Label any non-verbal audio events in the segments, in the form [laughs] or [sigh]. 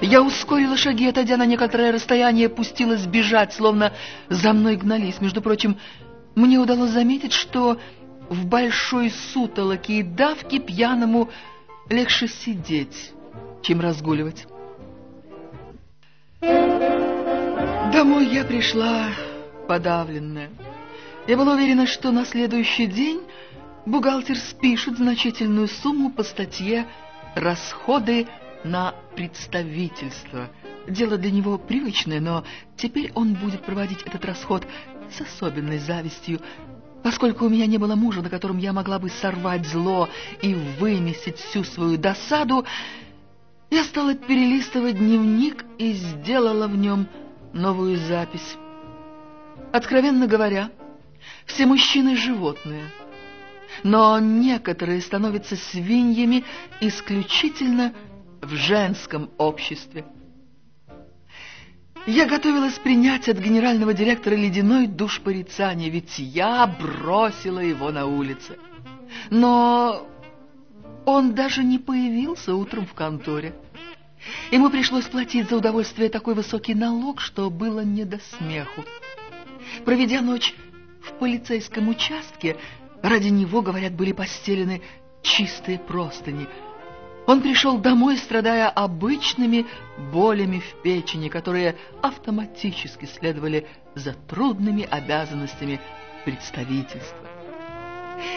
Я ускорила шаги, отойдя на некоторое расстояние, пустилась бежать, словно за мной гнались. Между прочим, мне удалось заметить, что в большой сутолоке и давке пьяному легче сидеть, чем разгуливать. Домой я пришла подавленная. Я была уверена, что на следующий день бухгалтер спишет значительную сумму по статье «Расходы на представительство». Дело для него привычное, но теперь он будет проводить этот расход с особенной завистью, поскольку у меня не было мужа, на котором я могла бы сорвать зло и выместить всю свою досаду, я стала перелистывать дневник и сделала в нем новую запись. Откровенно говоря, все мужчины – животные, но некоторые становятся свиньями исключительно в женском обществе. Я готовилась принять от генерального директора ледяной душ порицания, ведь я бросила его на улице. Но он даже не появился утром в конторе. Ему пришлось платить за удовольствие такой высокий налог, что было не до смеху. Проведя ночь в полицейском участке, ради него, говорят, были постелены чистые простыни. Он пришел домой, страдая обычными болями в печени, которые автоматически следовали за трудными обязанностями представительства.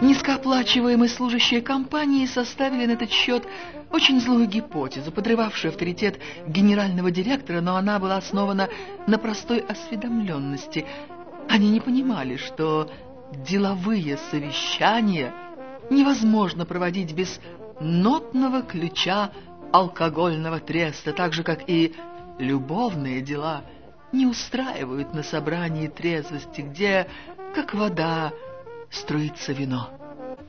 Низкооплачиваемые служащие компании составили на этот счет очень злую гипотезу, подрывавшую авторитет генерального директора, но она была основана на простой осведомленности. Они не понимали, что деловые совещания невозможно проводить без нотного ключа алкогольного треста, так же, как и любовные дела не устраивают на собрании трезвости, где, как вода, струится вино.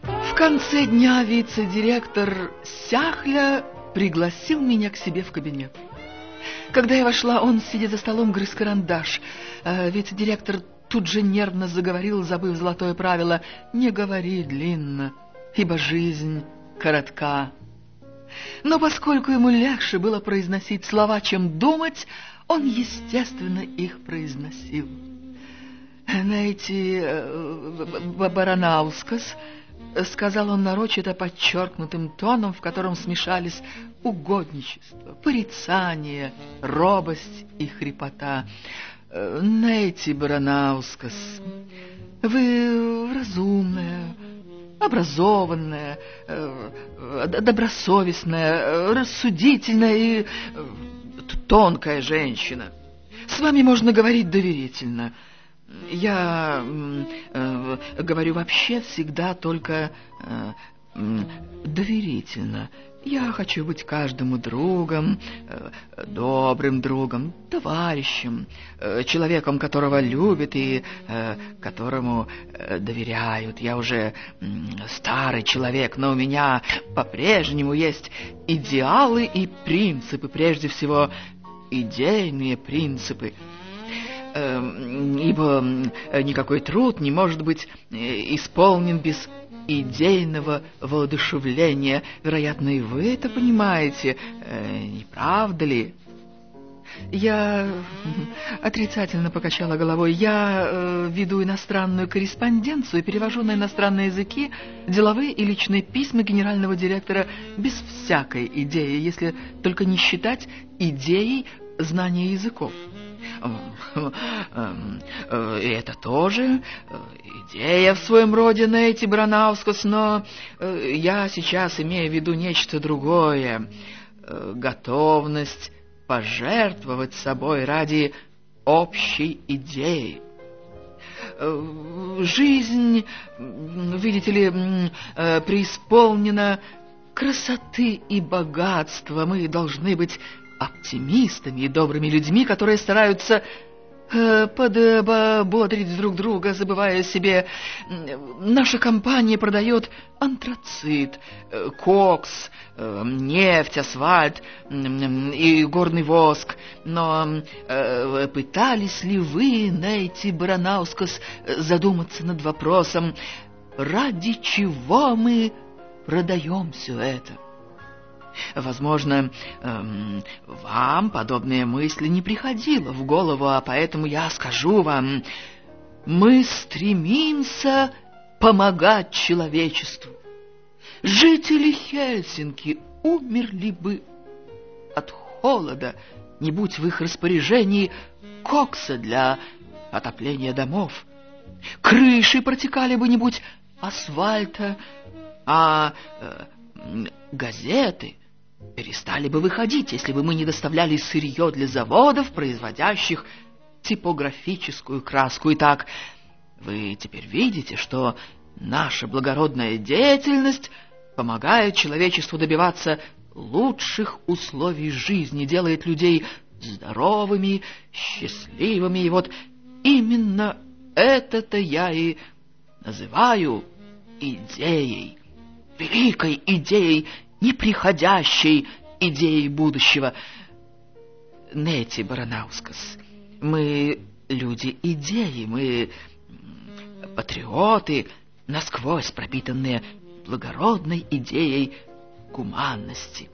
В конце дня вице-директор Сяхля пригласил меня к себе в кабинет. Когда я вошла, он, сидя за столом, грыз карандаш. Э, вице-директор тут же нервно заговорил, забыв золотое правило «не говори длинно, ибо жизнь коротка». Но поскольку ему легче было произносить слова, чем думать, он, естественно, их произносил. «Знаете, э, Баранаускас...» — сказал он нарочито подчеркнутым тоном, в котором смешались угодничество, порицание, робость и хрипота. «Нейти Баранаускас, вы разумная, образованная, э, добросовестная, рассудительная и э, тонкая женщина. С вами можно говорить доверительно». Я э, говорю вообще всегда только э, доверительно. Я хочу быть каждому другом, э, добрым другом, товарищем, э, человеком, которого любят и э, которому доверяют. Я уже старый человек, но у меня по-прежнему есть идеалы и принципы, прежде всего идейные принципы. Эм, ибо никакой труд не может быть исполнен без идейного воодушевления. Вероятно, и вы это понимаете, э, не правда ли? Я отрицательно покачала головой. Я э, веду иностранную корреспонденцию перевожу на иностранные языки деловые и личные письма генерального директора без всякой идеи, если только не считать идеей знания языков. Э, и это тоже э, идея в своем роде, Нейти Бранаускас, но э, я сейчас имею в виду нечто другое. Готовность пожертвовать собой ради общей идеи. Жизнь, видите ли, преисполнена красоты и богатства. Мы должны быть оптимистами и добрыми людьми, которые стараются э, подбодрить друг друга, забывая о себе. Наша компания продает антрацит, э, кокс, э, нефть, асфальт и горный воск. Но пытались ли вы, Нейти Баранаускас, задуматься над вопросом, ради чего мы продаем все это? Возможно, эм, вам подобные мысли не приходило в голову, а поэтому я скажу вам, мы стремимся помогать человечеству. Жители Хельсинки умерли бы от холода, не будь в их распоряжении кокса для отопления домов. Крыши протекали бы, не будь асфальта, а э, газеты перестали бы выходить, если бы мы не доставляли сырье для заводов, производящих типографическую краску. Итак, вы теперь видите, что наша благородная деятельность помогает человечеству добиваться лучших условий жизни, делает людей здоровыми, счастливыми. И вот именно это-то я и называю идеей, великой идеей, неприходящей идеей будущего. Нети Баранаускас, мы люди идеи, мы патриоты, насквозь пропитанные благородной идеей гуманности.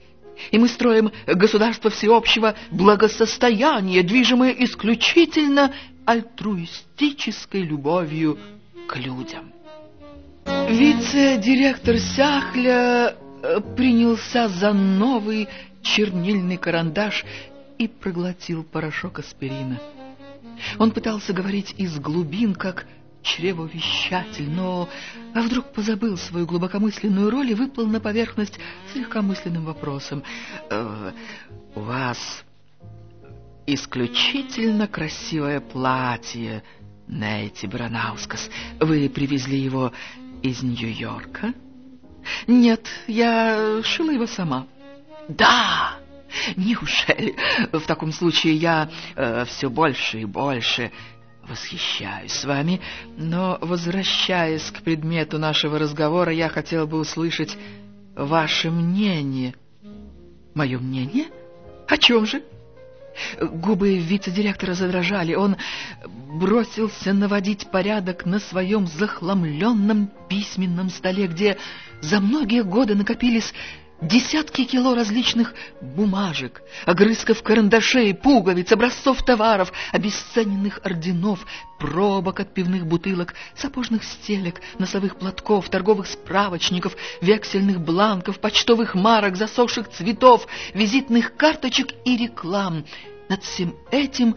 И мы строим государство всеобщего благосостояния, движимое исключительно альтруистической любовью к людям. Вице-директор Сяхля принялся за новый чернильный карандаш и проглотил порошок аспирина. Он пытался говорить из глубин, как чревовещатель, но а вдруг позабыл свою глубокомысленную роль и выплыл на поверхность с легкомысленным вопросом. «Э, «У вас исключительно красивое платье, Нейти Бранаускас. Вы привезли его из Нью-Йорка?» «Нет, я шила его сама». «Да!» Неужели? В таком случае я э, все больше и больше восхищаюсь с вами, но, возвращаясь к предмету нашего разговора, я хотел бы услышать ваше мнение. Мое мнение? О чем же? Губы вице-директора задрожали. Он бросился наводить порядок на своем захламленном письменном столе, где за многие годы накопились Десятки кило различных бумажек, огрызков карандашей, пуговиц, образцов товаров, обесцененных орденов, пробок от пивных бутылок, сапожных стелек, носовых платков, торговых справочников, вексельных бланков, почтовых марок, засохших цветов, визитных карточек и реклам. Над всем этим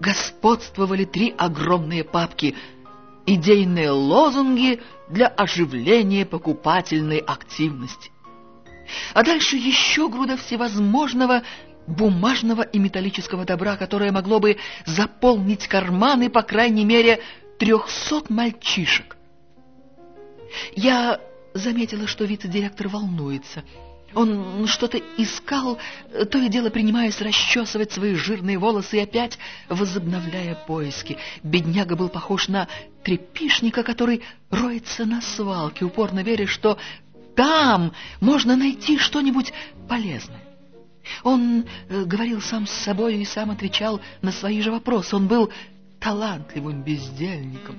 господствовали три огромные папки — идейные лозунги для оживления покупательной активности. А дальше еще груда всевозможного бумажного и металлического добра, которое могло бы заполнить карманы, по крайней мере, трехсот мальчишек. Я заметила, что вице-директор волнуется. Он что-то искал, то и дело принимаясь расчесывать свои жирные волосы и опять возобновляя поиски. Бедняга был похож на трепишника, который роется на свалке, упорно веря, что там можно найти что-нибудь полезное. Он э, говорил сам с собой и сам отвечал на свои же вопросы. Он был талантливым бездельником.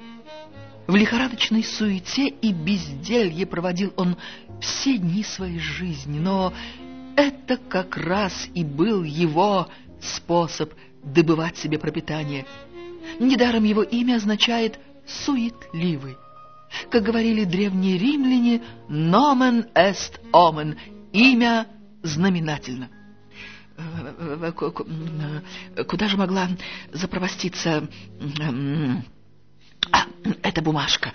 В лихорадочной суете и безделье проводил он все дни своей жизни, но это как раз и был его способ добывать себе пропитание. Недаром его имя означает «суетливый». Как говорили древние римляне, «nomen est omen» — имя знаменательно. Куда же могла запровоститься а, эта бумажка?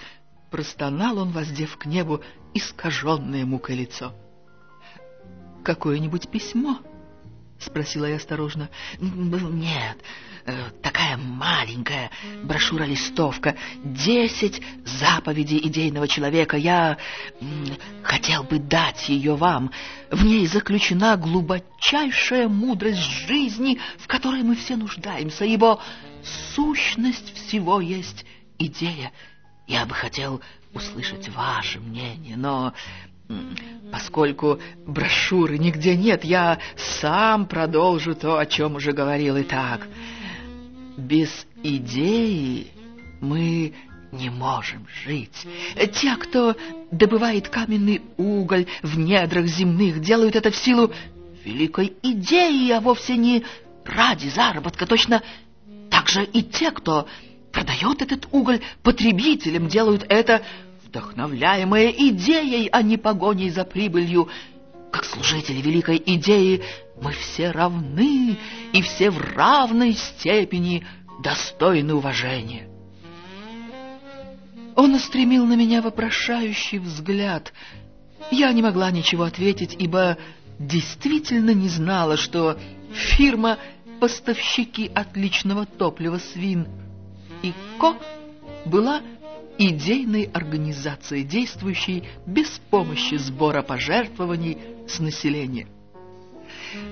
Простонал он, воздев к небу искаженное мукой лицо. Какое-нибудь письмо? Спросила я осторожно. Нет, Э, такая маленькая брошюра-листовка. Десять заповедей идейного человека. Я хотел бы дать ее вам. В ней заключена глубочайшая мудрость жизни, в которой мы все нуждаемся, ибо сущность всего есть идея. Я бы хотел услышать ваше мнение, но поскольку брошюры нигде нет, я сам продолжу то, о чем уже говорил и так. Без идеи мы не можем жить. Те, кто добывает каменный уголь в недрах земных, делают это в силу великой идеи, а вовсе не ради заработка. Точно так же и те, кто продает этот уголь потребителям, делают это вдохновляемые идеей, а не погоней за прибылью. Как служители великой идеи мы все равны и все в равной степени достойны уважения. Он устремил на меня вопрошающий взгляд. Я не могла ничего ответить, ибо действительно не знала, что фирма «Поставщики отличного топлива свин» и «Ко» была идейной организацией, действующей без помощи сбора пожертвований с населения.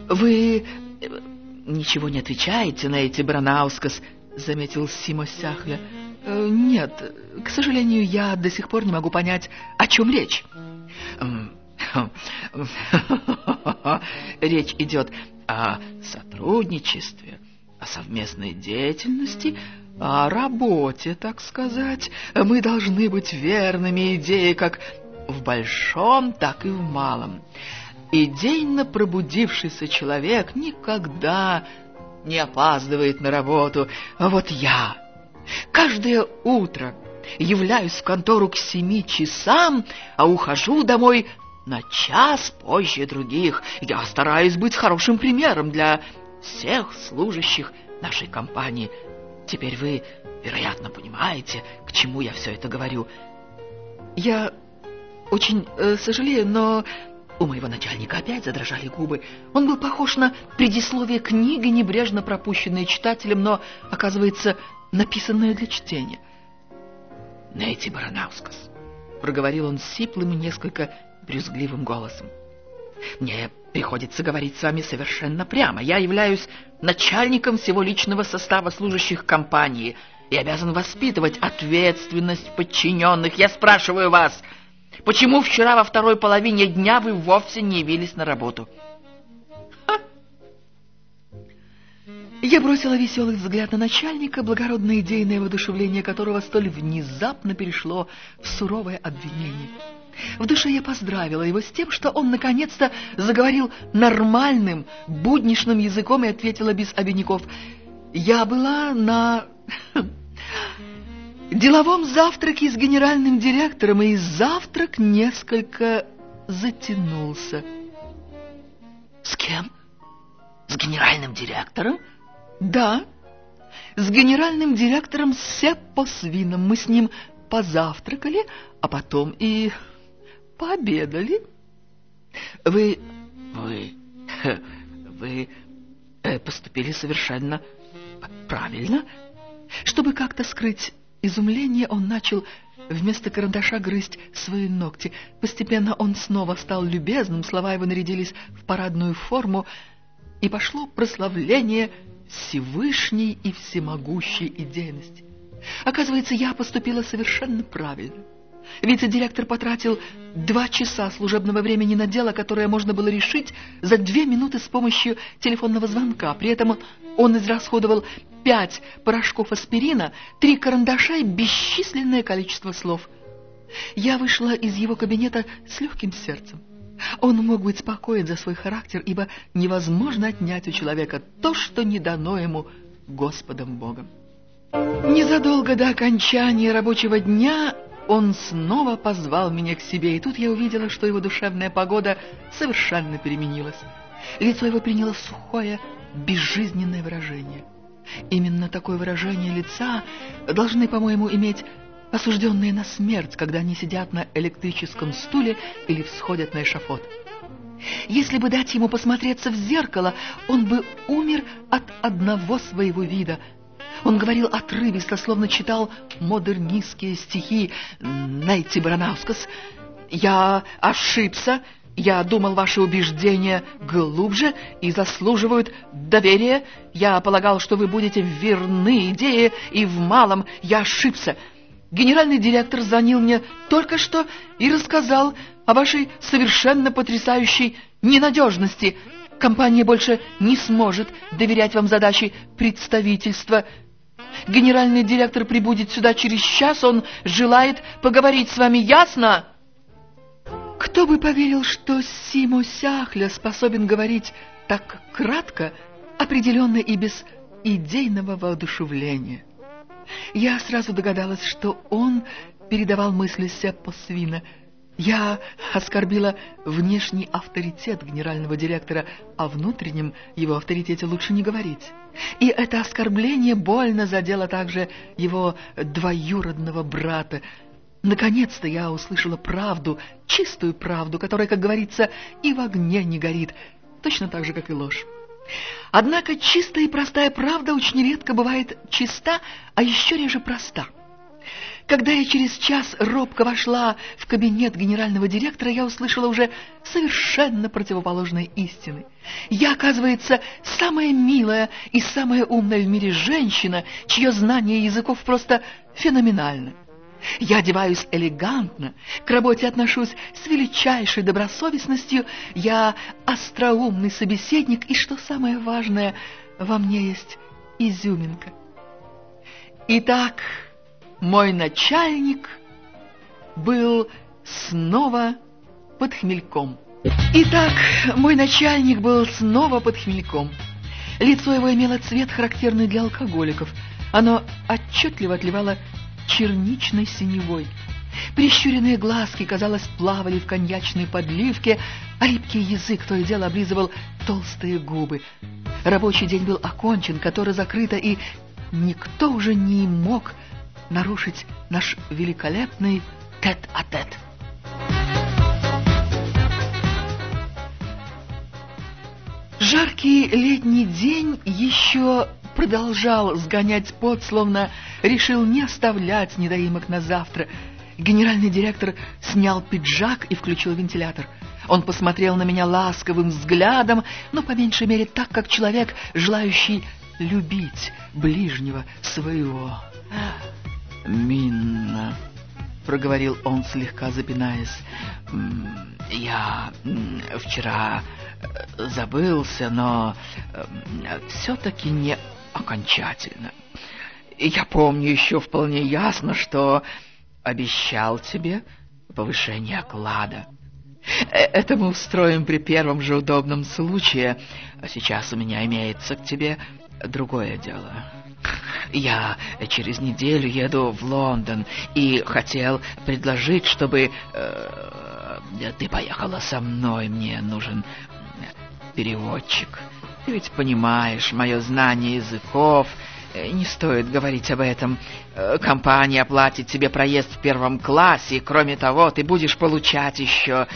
«Вы э, ничего не отвечаете на эти Бранаускас», — заметил Симо Сяхля. Э, «Нет, к сожалению, я до сих пор не могу понять, о чем речь». [laughs] Речь идет о сотрудничестве, о совместной деятельности, о работе, так сказать. Мы должны быть верными идее как в большом, так и в малом. Идейно пробудившийся человек никогда не опаздывает на работу. А вот я каждое утро являюсь в контору к семи часам, а ухожу домой на час позже других. Я стараюсь быть хорошим примером для всех служащих нашей компании. Теперь вы, вероятно, понимаете, к чему я все это говорю. Я очень э, сожалею, но у моего начальника опять задрожали губы. Он был похож на предисловие книги, небрежно пропущенное читателем, но, оказывается, написанное для чтения. «Нейти Баранаускас», — проговорил он сиплым и несколько брюзгливым голосом. «Мне приходится говорить с вами совершенно прямо. Я являюсь начальником всего личного состава служащих компании и обязан воспитывать ответственность подчиненных. Я спрашиваю вас, почему вчера во второй половине дня вы вовсе не явились на работу?» Я бросила веселый взгляд на начальника, благородное идейное воодушевление которого столь внезапно перешло в суровое обвинение. В душе я поздравила его с тем, что он наконец-то заговорил нормальным, будничным языком и ответила без обиняков. Я была на деловом завтраке с генеральным директором, и завтрак несколько затянулся. С кем? С генеральным директором? Да, с генеральным директором Сеппо Свином. Мы с ним позавтракали, а потом и пообедали. Вы... вы... вы э, поступили совершенно правильно. Чтобы как-то скрыть изумление, он начал вместо карандаша грызть свои ногти. Постепенно он снова стал любезным, слова его нарядились в парадную форму, и пошло прославление Всевышней и всемогущей идейности. Оказывается, я поступила совершенно правильно. Вице-директор потратил два часа служебного времени на дело, которое можно было решить за две минуты с помощью телефонного звонка. При этом он израсходовал пять порошков аспирина, три карандаша и бесчисленное количество слов. Я вышла из его кабинета с легким сердцем. Он мог быть спокоен за свой характер, ибо невозможно отнять у человека то, что не дано ему Господом Богом. Незадолго до окончания рабочего дня он снова позвал меня к себе, и тут я увидела, что его душевная погода совершенно переменилась. Лицо его приняло сухое, безжизненное выражение. Именно такое выражение лица должны, по-моему, иметь осужденные на смерть, когда они сидят на электрическом стуле или всходят на эшафот. Если бы дать ему посмотреться в зеркало, он бы умер от одного своего вида — он говорил отрывисто, словно читал модернистские стихи Найти Баранаускас. «Я ошибся. Я думал, ваши убеждения глубже и заслуживают доверия. Я полагал, что вы будете верны идее, и в малом я ошибся. Генеральный директор звонил мне только что и рассказал о вашей совершенно потрясающей ненадежности. Компания больше не сможет доверять вам задачи представительства Генеральный директор прибудет сюда через час, он желает поговорить с вами, ясно? Кто бы поверил, что Симо Сяхля способен говорить так кратко, определенно и без идейного воодушевления. Я сразу догадалась, что он передавал мысли Сеппо Свина. Я оскорбила внешний авторитет генерального директора, о внутреннем его авторитете лучше не говорить. И это оскорбление больно задело также его двоюродного брата. Наконец-то я услышала правду, чистую правду, которая, как говорится, и в огне не горит, точно так же, как и ложь. Однако чистая и простая правда очень редко бывает чиста, а еще реже проста. Когда я через час робко вошла в кабинет генерального директора, я услышала уже совершенно противоположные истины. Я, оказывается, самая милая и самая умная в мире женщина, чье знание языков просто феноменально. Я одеваюсь элегантно, к работе отношусь с величайшей добросовестностью, я остроумный собеседник, и, что самое важное, во мне есть изюминка. Итак, мой начальник был снова под хмельком. Итак, мой начальник был снова под хмельком. Лицо его имело цвет, характерный для алкоголиков. Оно отчетливо отливало черничной синевой. Прищуренные глазки, казалось, плавали в коньячной подливке, а липкий язык то и дело облизывал толстые губы. Рабочий день был окончен, который закрыто, и никто уже не мог нарушить наш великолепный тет-а-тет. -тет. Жаркий летний день еще продолжал сгонять пот, словно решил не оставлять недоимок на завтра. Генеральный директор снял пиджак и включил вентилятор. Он посмотрел на меня ласковым взглядом, но по меньшей мере так, как человек, желающий любить ближнего своего. «Минна», — проговорил он, слегка запинаясь, — «я вчера э, забылся, но э, все-таки не окончательно. Я помню еще вполне ясно, что обещал тебе повышение оклада. Э, это мы устроим при первом же удобном случае. А сейчас у меня имеется к тебе другое дело. Я через неделю еду в Лондон и хотел предложить, чтобы э, ты поехала со мной. Мне нужен переводчик. Ты ведь понимаешь, мое знание языков... Э, не стоит говорить об этом. Э, компания оплатит тебе проезд в первом классе, кроме того, ты будешь получать еще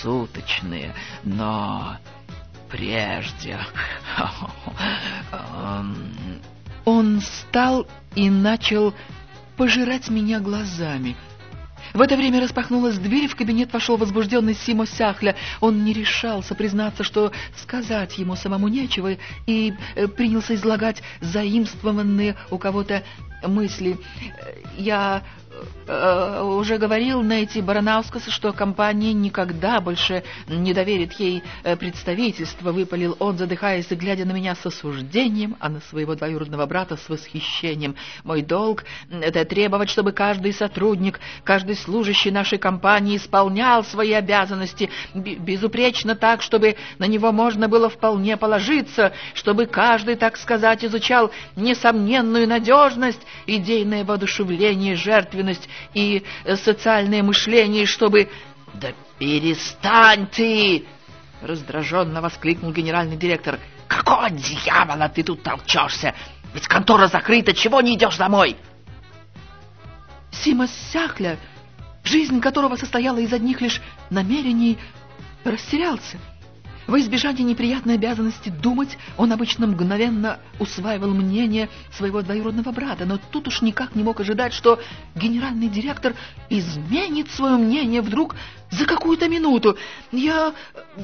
суточные. Но прежде... [laughs] Он встал и начал пожирать меня глазами — в это время распахнулась дверь, в кабинет вошел возбужденный Симо Сяхля. Он не решался признаться, что сказать ему самому нечего, и э, принялся излагать заимствованные у кого-то мысли. «Я э, уже говорил Нэти Баранаускасу, что компания никогда больше не доверит ей э, представительство, выпалил он, задыхаясь и глядя на меня с осуждением, а на своего двоюродного брата с восхищением. Мой долг — это требовать, чтобы каждый сотрудник, каждый служащий нашей компании исполнял свои обязанности безупречно так, чтобы на него можно было вполне положиться, чтобы каждый, так сказать, изучал несомненную надежность, идейное воодушевление, жертвенность, нравственность и э, социальное мышление, чтобы... «Да перестань ты!» — раздраженно воскликнул генеральный директор. «Какого дьявола ты тут толчешься? Ведь контора закрыта, чего не идешь домой?» Сима Сяхля, жизнь которого состояла из одних лишь намерений, растерялся. Во избежание неприятной обязанности думать, он обычно мгновенно усваивал мнение своего двоюродного брата, но тут уж никак не мог ожидать, что генеральный директор изменит свое мнение вдруг за какую-то минуту. Я...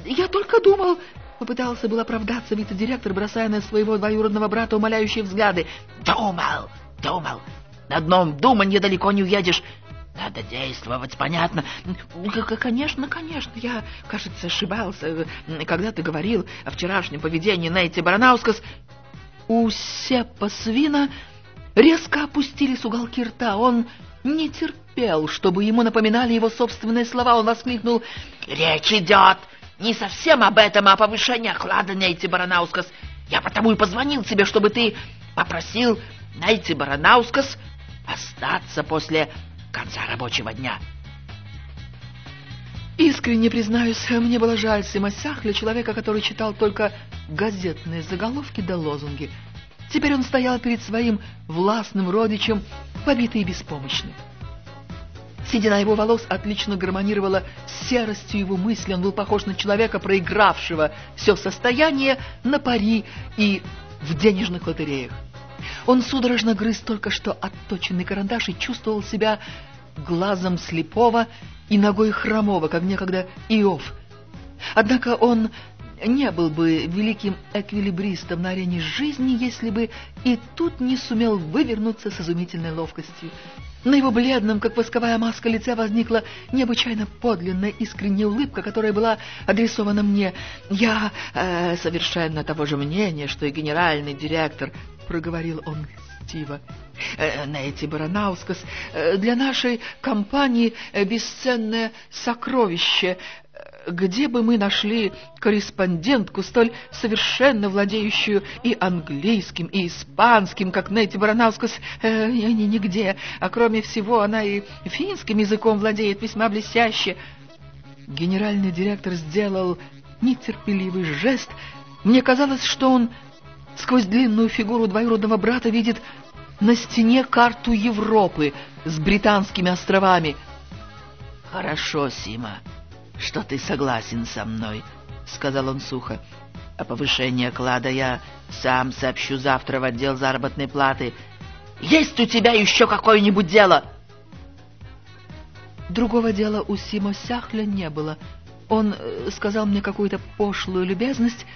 я только думал... Попытался был оправдаться вице-директор, бросая на своего двоюродного брата умоляющие взгляды. «Думал! Думал! На одном думанье далеко не уедешь. Надо действовать, понятно? Конечно, конечно, я, кажется, ошибался, когда ты говорил о вчерашнем поведении Нейти Баранаускас. У Сеппа Свина резко опустились уголки рта. Он не терпел, чтобы ему напоминали его собственные слова. Он воскликнул «Речь идет не совсем об этом, а о повышении оклада, Нейти Баранаускас. Я потому и позвонил тебе, чтобы ты попросил Нейти Баранаускас остаться после конца рабочего дня». Искренне признаюсь, мне было жаль Сима Сяхля, человека, который читал только газетные заголовки да лозунги. Теперь он стоял перед своим властным родичем, побитый и беспомощный. Седина его волос отлично гармонировала с серостью его мысли. Он был похож на человека, проигравшего все состояние на пари и в денежных лотереях. Он судорожно грыз только что отточенный карандаш и чувствовал себя глазом слепого и ногой хромого, как некогда Иов. Однако он не был бы великим эквилибристом на арене жизни, если бы и тут не сумел вывернуться с изумительной ловкостью. На его бледном, как восковая маска лице, возникла необычайно подлинная искренняя улыбка, которая была адресована мне. «Я э, совершенно того же мнения, что и генеральный директор», — проговорил он Стива. Э, Нейти Баранаускас, э, для нашей компании бесценное сокровище где бы мы нашли корреспондентку, столь совершенно владеющую и английским, и испанским, как Нейти Баранаускас, э, нигде, а кроме всего она и финским языком владеет весьма блестяще. Генеральный директор сделал нетерпеливый жест. Мне казалось, что он сквозь длинную фигуру двоюродного брата видит на стене карту Европы с британскими островами. «Хорошо, Сима», что ты согласен со мной, — сказал он сухо. — О повышении оклада я сам сообщу завтра в отдел заработной платы. Есть у тебя еще какое-нибудь дело? Другого дела у Симо Сяхля не было. Он э, сказал мне какую-то пошлую любезность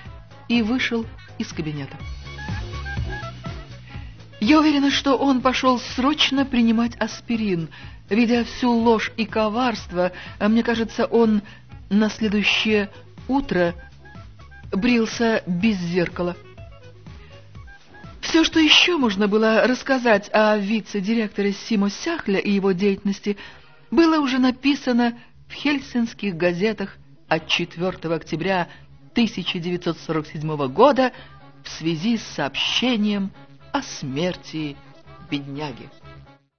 и вышел из кабинета. Я уверена, что он пошел срочно принимать аспирин — Видя всю ложь и коварство, а мне кажется, он на следующее утро брился без зеркала. Все, что еще можно было рассказать о вице-директоре Симо Сяхля и его деятельности, было уже написано в хельсинских газетах от 4 октября 1947 года в связи с сообщением о смерти бедняги.